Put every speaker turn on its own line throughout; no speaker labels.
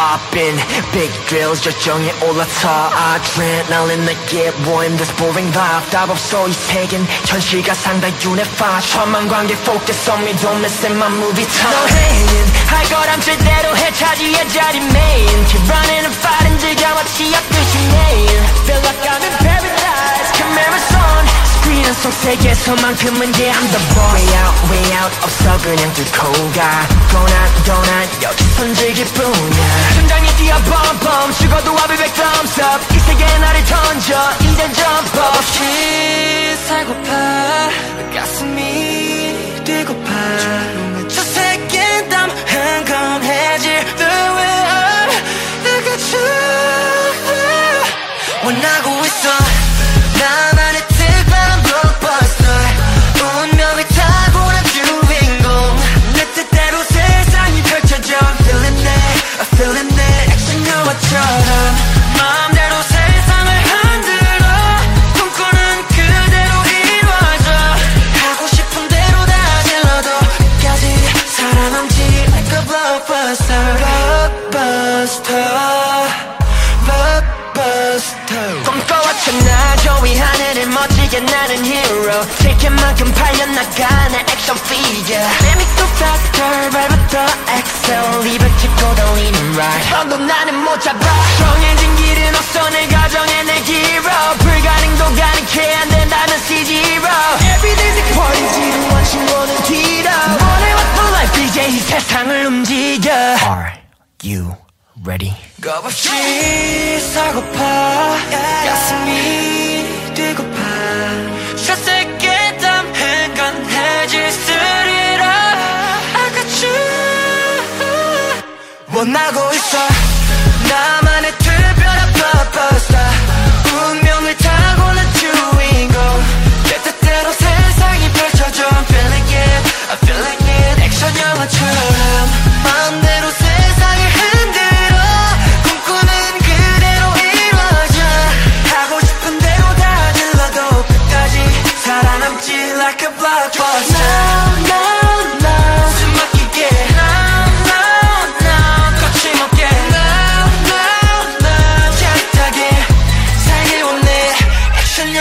popping Big drills 열정에 올라타 Adrenaline 내게 모임 This boring vibe 답 없어 이 세계는 현실과 상당히 unify 천만 관객 focus on me Don't miss in my movie time 너해는 할 거람 제대로 해 차지해 자리 main Keep running and fighting 즐겨왔지 앞끝이 main Feel like I'm in paradise Cameras on Screen 속 세계에서만큼은 yeah I'm the boss Way out way out 없어 그냥 뚫고 가 고난 고 던져 jump up
없이. 살고파 가슴이 뛰고파. 저 새끼 땀 흥건해질 the way up 내가 주 원하고 있어
꿈꿔왔잖아 저 위 하늘을 멋지게 나는 hero 칠킬 만큼 팔려나가는 액션 figure Let me go faster 발부터 excel 입을 찍고 달리는 ride 넌도 나는 못 잡아 정해진 길은 없어 내 가정의 내 hero 불가능도 가능해 안 된다면 C0 Everyday's a party 지루한 신호는 뒤로 Money what for life 이제 이 세상을 움직여 Are you ready?
겁없이 살고파. 가슴이 뛰고파. 저 새끼 땀 흥건해질 쓰리라. I got you 원하고 있어. 나만의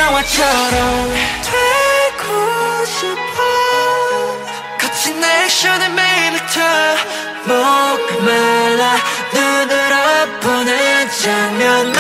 영화처럼 되고 싶어. 거친 액션의 매일부터 목 말라 눈으로 보는 장면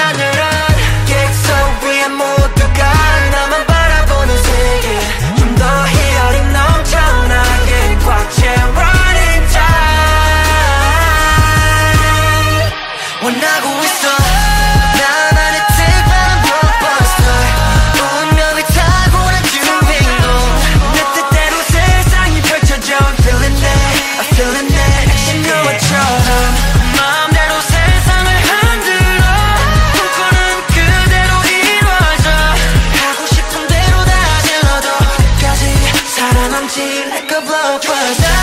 love, love, love.